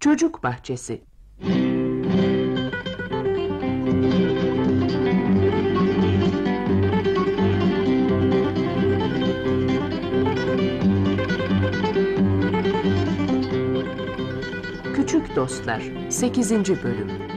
Çocuk Bahçesi Küçük Dostlar 8. Bölüm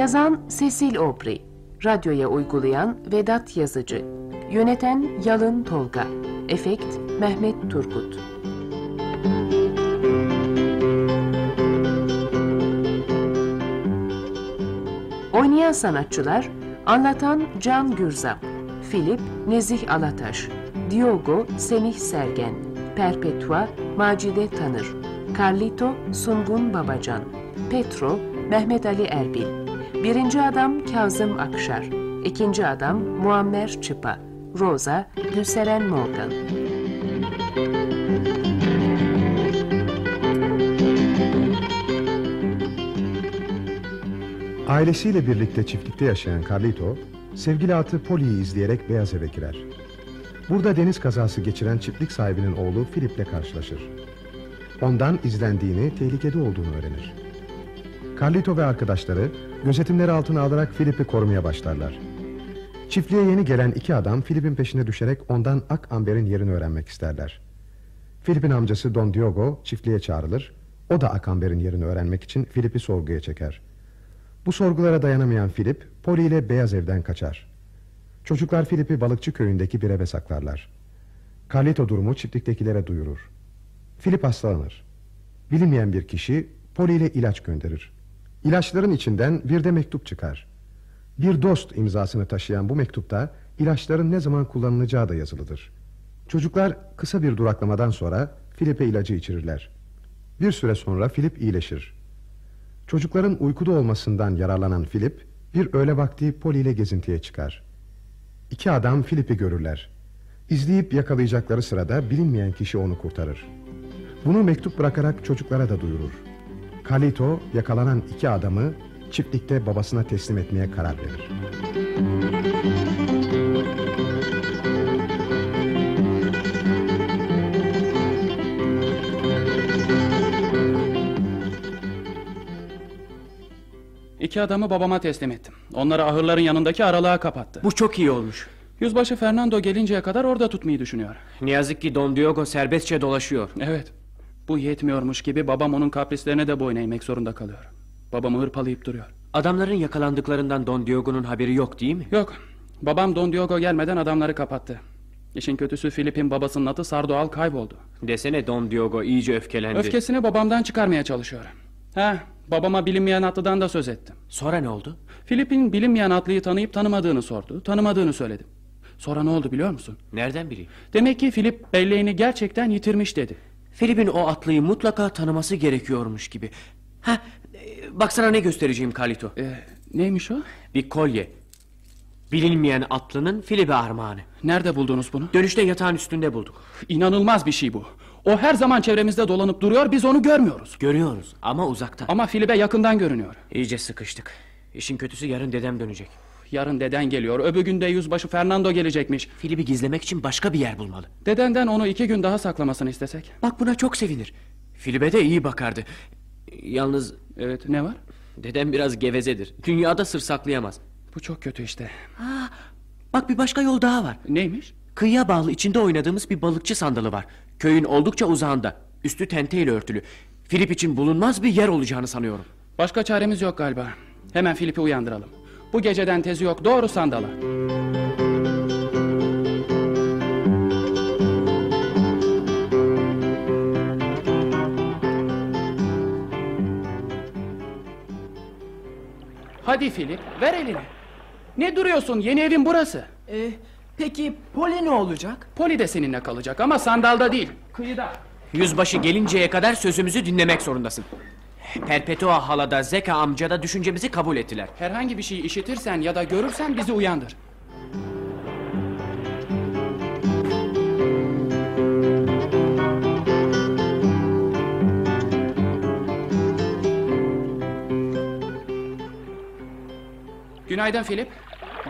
Yazan Cecil Aubrey Radyoya uygulayan Vedat Yazıcı Yöneten Yalın Tolga Efekt Mehmet Turgut. Oynayan sanatçılar Anlatan Can Gürzap Filip Nezih Alataş Diogo Semih Sergen Perpetua Macide Tanır Carlito Sungun Babacan Petro Mehmet Ali Erbil Birinci adam Kazım Akşar İkinci adam Muammer Çıpa Rosa Gülseren Morgan Ailesiyle birlikte çiftlikte yaşayan Carlito, sevgili atı Polly'yi izleyerek beyaz eve girer. Burada deniz kazası geçiren çiftlik sahibinin oğlu Philip'le karşılaşır. Ondan izlendiğini, tehlikede olduğunu öğrenir. Carlito ve arkadaşları gözetimleri altına alarak Philip'i korumaya başlarlar. Çiftliğe yeni gelen iki adam Philip'in peşine düşerek ondan Ak Amber'in yerini öğrenmek isterler. Philip'in amcası Don Diogo çiftliğe çağrılır. O da Ak Amber'in yerini öğrenmek için Philip'i sorguya çeker. Bu sorgulara dayanamayan Philip, Polly ile beyaz evden kaçar. Çocuklar Philip'i balıkçı köyündeki bir eve saklarlar. Carlito durumu çiftliktekilere duyurur. Philip hastalanır. Bilinmeyen bir kişi Polly ile ilaç gönderir. İlaçların içinden bir de mektup çıkar. Bir dost imzasını taşıyan bu mektupta ilaçların ne zaman kullanılacağı da yazılıdır. Çocuklar kısa bir duraklamadan sonra Philip'e ilacı içirirler. Bir süre sonra Philip iyileşir. Çocukların uykuda olmasından yararlanan Philip bir öğle vakti Polly ile gezintiye çıkar. İki adam Philip'i görürler. İzleyip yakalayacakları sırada bilinmeyen kişi onu kurtarır. Bunu mektup bırakarak çocuklara da duyurur. Carlito yakalanan iki adamı çiftlikte babasına teslim etmeye karar verir. İki adamı babama teslim ettim. Onları ahırların yanındaki aralığa kapattı. Bu çok iyi olmuş. Yüzbaşı Fernando gelinceye kadar orada tutmayı düşünüyor. Ne yazık ki Don Diogo serbestçe dolaşıyor. Evet. Bu yetmiyormuş gibi babam onun kaprislerine de boyun eğmek zorunda kalıyor. Babamı hırpalayıp duruyor. Adamların yakalandıklarından Don Diogo'nun haberi yok değil mi? Yok. Babam Don Diogo gelmeden adamları kapattı. İşin kötüsü Filip'in babasının adı Sardoal kayboldu. Desene Don Diogo iyice öfkelendi. Öfkesini babamdan çıkarmaya çalışıyor. Ha, babama bilinmeyen atlıdan da söz ettim. Sonra ne oldu? Filip'in bilinmeyen atlıyı tanıyıp tanımadığını sordu. Tanımadığını söyledim. Sonra ne oldu biliyor musun? Nereden bileyim? Demek ki Filip belleğini gerçekten yitirmiş dedi. Filip'in o atlıyı mutlaka tanıması gerekiyormuş gibi. Ha, e, baksana ne göstereceğim Kalito. Ee, neymiş o? Bir kolye. Bilinmeyen atlının Filip'e armağanı. Nerede buldunuz bunu? Dönüşte yatağın üstünde bulduk. İnanılmaz bir şey bu. O her zaman çevremizde dolanıp duruyor biz onu görmüyoruz. Görüyoruz ama uzaktan. Ama Filip'e yakından görünüyor. İyice sıkıştık. İşin kötüsü yarın dedem dönecek. Yarın deden geliyor. Öbür günde yüzbaşı Fernando gelecekmiş. Filip'i gizlemek için başka bir yer bulmalı. Dedenden onu iki gün daha saklamasını istesek. Bak buna çok sevinir. Filip'e de iyi bakardı. Yalnız Evet ne var? dedem biraz gevezedir. Dünyada sır saklayamaz. Bu çok kötü işte. Aa, bak bir başka yol daha var. Neymiş? Kıyıya bağlı içinde oynadığımız bir balıkçı sandalı var. Köyün oldukça uzağında. Üstü tenteyle örtülü. Filip için bulunmaz bir yer olacağını sanıyorum. Başka çaremiz yok galiba. Hemen Filip'i uyandıralım. Bu geceden tezi yok doğru sandala. Hadi Filip ver elini. Ne duruyorsun yeni evin burası. Ee, peki Poli ne olacak? Poli de seninle kalacak ama sandalda değil. Kıyıda. Yüzbaşı gelinceye kadar sözümüzü dinlemek zorundasın. Perpetua hala da Zeka amca da düşüncemizi kabul ettiler. Herhangi bir şey işitirsen ya da görürsen bizi uyandır. Günaydın Filip.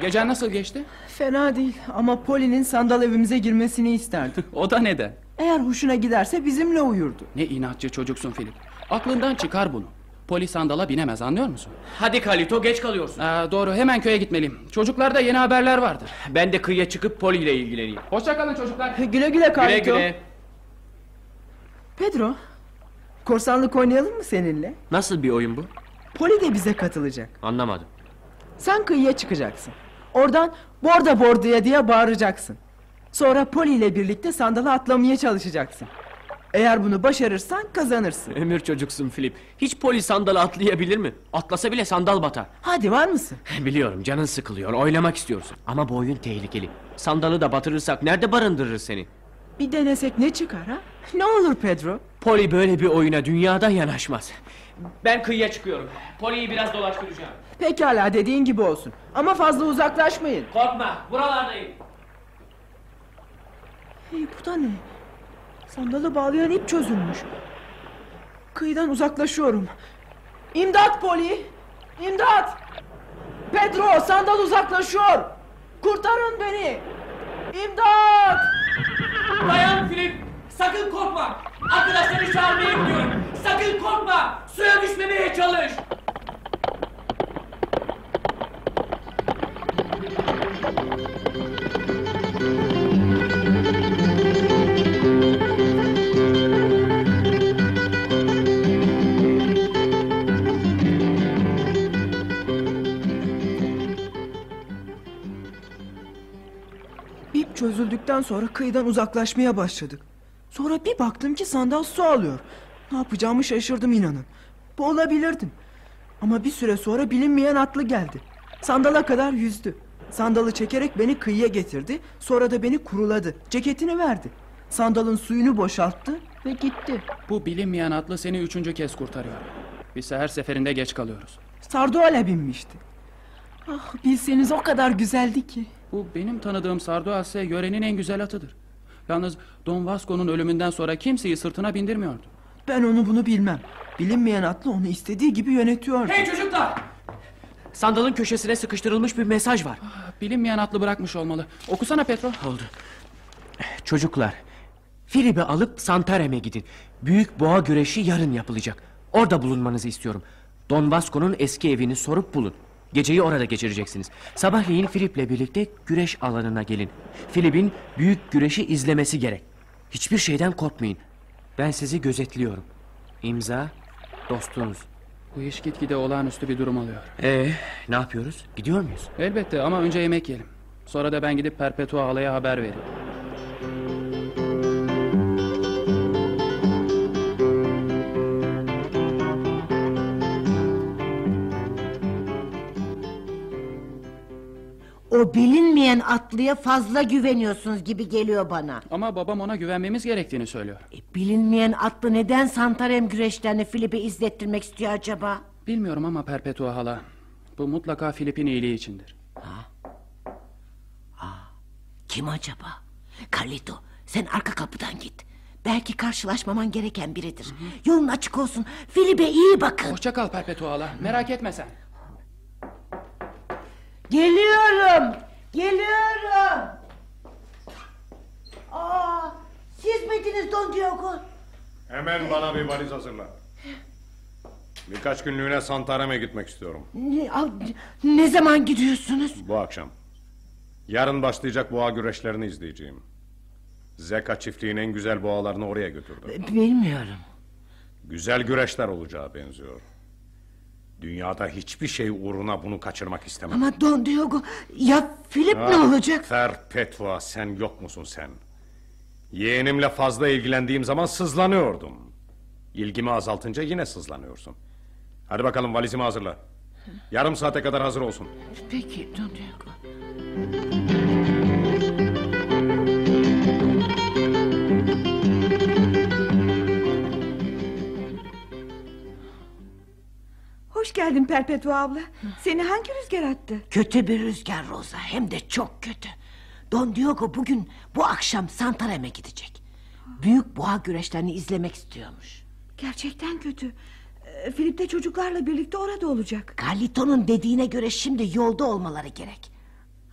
Gecen nasıl geçti? Fena değil ama Poli'nin sandal evimize girmesini isterdim. O da neden? Eğer hoşuna giderse bizimle uyurdu. Ne inatçı çocuksun Filip. Aklından çıkar bunu. Poli sandala binemez anlıyor musun? Hadi Kalito geç kalıyorsun. Aa, doğru hemen köye gitmeliyim. Çocuklarda yeni haberler vardır. Ben de kıyıya çıkıp Poli ile ilgileneyim. Hoşçakalın çocuklar. Güle güle Güle Carlito. güle. Pedro, korsanlık oynayalım mı seninle? Nasıl bir oyun bu? Poli de bize katılacak. Anlamadım. Sen kıyıya çıkacaksın. Oradan borda borduya diye bağıracaksın. Sonra Poli ile birlikte sandala atlamaya çalışacaksın. Eğer bunu başarırsan kazanırsın. Ömür çocuksun Filip. Hiç Poli sandalı atlayabilir mi? Atlasa bile sandal batar. Hadi var mısın? Biliyorum canın sıkılıyor, oynamak istiyorsun. Ama bu oyun tehlikeli. Sandalı da batırırsak nerede barındırırız seni? Bir denesek ne çıkar ha? Ne olur Pedro? Poli böyle bir oyuna dünyada yanaşmaz. Ben kıyıya çıkıyorum. Poli'yi biraz dolaştıracağım. Pekala dediğin gibi olsun. Ama fazla uzaklaşmayın. Korkma, buralardayım. Hey bu da ne? Sandalı bağlayan ip çözülmüş. Kıyıdan uzaklaşıyorum. İmdat Poli! İmdat! Pedro sandal uzaklaşıyor! Kurtarın beni! İmdat! Dayan Filip! Sakın korkma! Arkadaşları çağırmaya gidiyorum. Sakın korkma! Suya düşmemeye çalış! Çözüldükten sonra kıyıdan uzaklaşmaya başladık. Sonra bir baktım ki sandal su alıyor. Ne yapacağımı şaşırdım inanın. Boğulabilirdim. Ama bir süre sonra bilinmeyen atlı geldi. Sandala kadar yüzdü. Sandalı çekerek beni kıyıya getirdi. Sonra da beni kuruladı. Ceketini verdi. Sandalın suyunu boşalttı ve gitti. Bu bilinmeyen atlı seni üçüncü kez kurtarıyor. Biz her seferinde geç kalıyoruz. Sarduala binmişti. Ah bilseniz o kadar güzeldi ki. Bu benim tanıdığım Sarduase yörenin en güzel atıdır. Yalnız Don Vasco'nun ölümünden sonra kimseyi sırtına bindirmiyordu. Ben onu bunu bilmem. Bilinmeyen atlı onu istediği gibi yönetiyordu. Hey çocuklar! Sandalın köşesine sıkıştırılmış bir mesaj var. Bilinmeyen atlı bırakmış olmalı. Okusana Petro. Oldu. Çocuklar, Filip'i alıp Santarem'e gidin. Büyük boğa güreşi yarın yapılacak. Orada bulunmanızı istiyorum. Don Vasco'nun eski evini sorup bulun. Geceyi orada geçireceksiniz. Sabahleyin Filip'le birlikte güreş alanına gelin. Filip'in büyük güreşi izlemesi gerek. Hiçbir şeyden korkmayın. Ben sizi gözetliyorum. İmza, dostunuz. Bu iş gitgide olağanüstü bir durum alıyor. Ee, ne yapıyoruz? Gidiyor muyuz? Elbette ama önce yemek yiyelim. Sonra da ben gidip Perpetua halaya haber vereyim. O bilinmeyen atlıya fazla güveniyorsunuz gibi geliyor bana. Ama babam ona güvenmemiz gerektiğini söylüyor. E, bilinmeyen atlı neden Santarem güreşlerini Filip'e izlettirmek istiyor acaba? Bilmiyorum ama Perpetua hala. Bu mutlaka Filip'in iyiliği içindir. Kim acaba? Carlito sen arka kapıdan git. Belki karşılaşmaman gereken biridir. Yolun açık olsun. Filip'e iyi bakın. Hoşça kal Perpetua hala. Merak etme sen. Geliyorum. Geliyorum. Aa, siz miydiniz Don Diogo? Hemen bana bir valiz hazırla. Birkaç günlüğüne Santarem'e gitmek istiyorum. Ne, ne zaman gidiyorsunuz? Bu akşam. Yarın başlayacak boğa güreşlerini izleyeceğim. Zeka çiftliğin en güzel boğalarını oraya götürdüm. Bilmiyorum. Güzel güreşler olacağı benziyor. Dünyada hiçbir şey uğruna bunu kaçırmak istemem. Ama Don Diogo ya ne Ah, olacak? Perpetua sen yok musun sen? Yeğenimle fazla ilgilendiğim zaman sızlanıyordum. İlgimi azaltınca yine sızlanıyorsun. Hadi bakalım valizimi hazırla. Yarım saate kadar hazır olsun. Peki Don Diogo. Hoş geldin Perpetua abla. Seni hangi rüzgar attı? Kötü bir rüzgar Rosa hem de çok kötü. Don Diogo bugün bu akşam Santarem'e gidecek. Büyük boğa güreşlerini izlemek istiyormuş. Gerçekten kötü. Ee, Filip de çocuklarla birlikte orada olacak. Carlito'nun dediğine göre şimdi yolda olmaları gerek.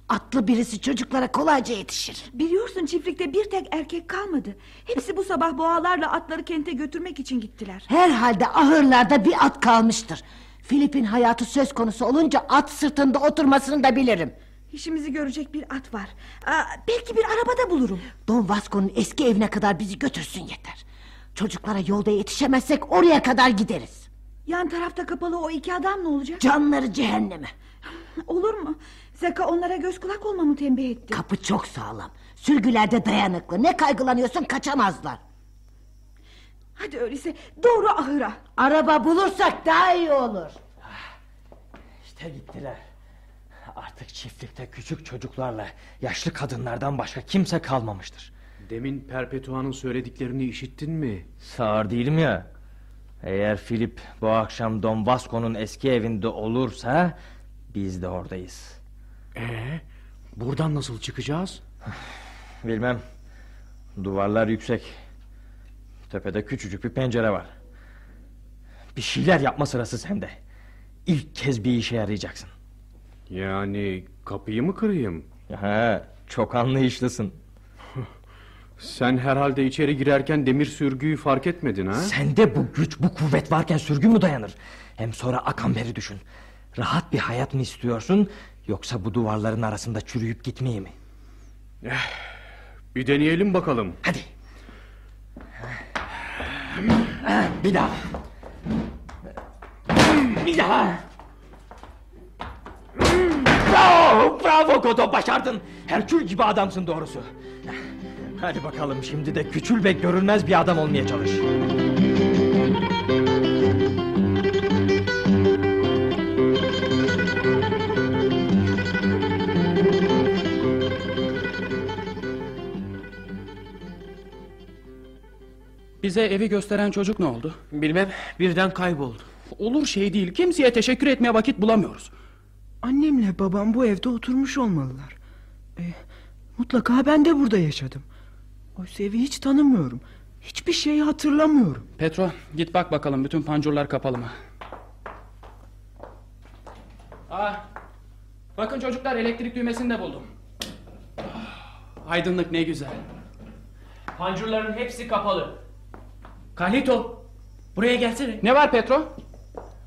Atlı birisi çocuklara kolayca yetişir. Biliyorsun çiftlikte bir tek erkek kalmadı. Hepsi bu sabah boğalarla atları kente götürmek için gittiler. Herhalde ahırlarda bir at kalmıştır. Filip'in hayatı söz konusu olunca at sırtında oturmasını da bilirim. İşimizi görecek bir at var. Aa, belki bir arabada bulurum. Don Vasco'nun eski evine kadar bizi götürsün yeter. Çocuklara yolda yetişemezsek oraya kadar gideriz. Yan tarafta kapalı o iki adam ne olacak? Canları cehenneme. Olur mu? Zeka onlara göz kulak olmamı tembih etti. Kapı çok sağlam. Sürgülerde dayanıklı. Ne kaygılanıyorsun kaçamazlar. Hadi öyleyse doğru ahıra. Araba bulursak daha iyi olur. İşte gittiler. Artık çiftlikte küçük çocuklarla yaşlı kadınlardan başka kimse kalmamıştır. Demin Perpetua'nın söylediklerini işittin mi? Sağır değilim ya. Eğer Filip bu akşam Don Vasco'nun eski evinde olursa biz de oradayız. Ee, buradan nasıl çıkacağız? Bilmem. Duvarlar yüksek. Tepede küçücük bir pencere var. Bir şeyler yapma sırası sende. İlk kez bir işe yarayacaksın. Yani kapıyı mı kırayım? Ha, çok anlayışlısın. Sen herhalde içeri girerken demir sürgüyü fark etmedin ha? Sende bu güç, bu kuvvet varken sürgü mü dayanır? Hem sonra akan beri düşün. Rahat bir hayat mı istiyorsun... ...yoksa bu duvarların arasında çürüyüp gitmeyi mi? Bir deneyelim bakalım. Hadi. Bir daha. Bir daha. Bravo, bravo Kodo başardın. Herkül gibi adamsın doğrusu. Hadi bakalım şimdi de küçül ve görünmez bir adam olmaya çalış. Bize evi gösteren çocuk ne oldu? Bilmem birden kayboldu. Olur şey değil. Kimseye teşekkür etmeye vakit bulamıyoruz. Annemle babam bu evde oturmuş olmalılar. E, mutlaka ben de burada yaşadım. Oysa evi hiç tanımıyorum. Hiçbir şeyi hatırlamıyorum. Petro git bak bakalım bütün pancurlar kapalı mı? Aa, bakın çocuklar elektrik düğmesini de buldum. Ah, Aydınlık ne güzel. Pancurların hepsi kapalı. Carlito buraya gelsene. Ne var Petro?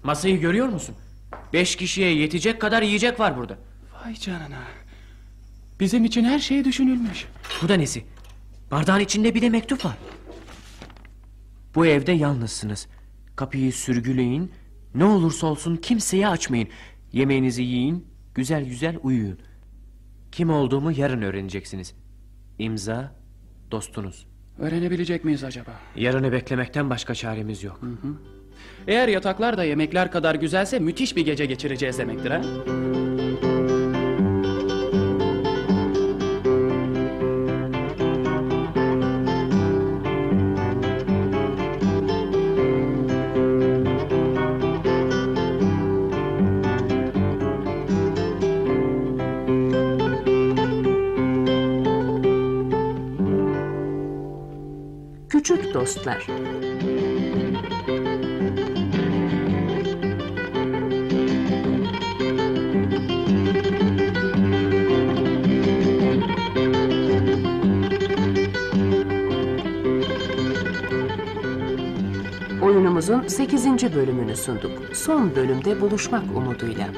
Masayı görüyor musun? Beş kişiye yetecek kadar yiyecek var burada. Vay canına. Bizim için her şey düşünülmüş. Bu da nesi? Bardağın içinde bir de mektup var. Bu evde yalnızsınız. Kapıyı sürgüleyin. Ne olursa olsun kimseye açmayın. Yemeğinizi yiyin. Güzel güzel uyuyun. Kim olduğumu yarın öğreneceksiniz. İmza dostunuz. Öğrenebilecek miyiz acaba? Yarını beklemekten başka çaremiz yok. Eğer yataklar da yemekler kadar güzelse müthiş bir gece geçireceğiz demektir ha? Küçük Dostlar Oyunumuzun 8. bölümünü sunduk. Son bölümde buluşmak umuduyla.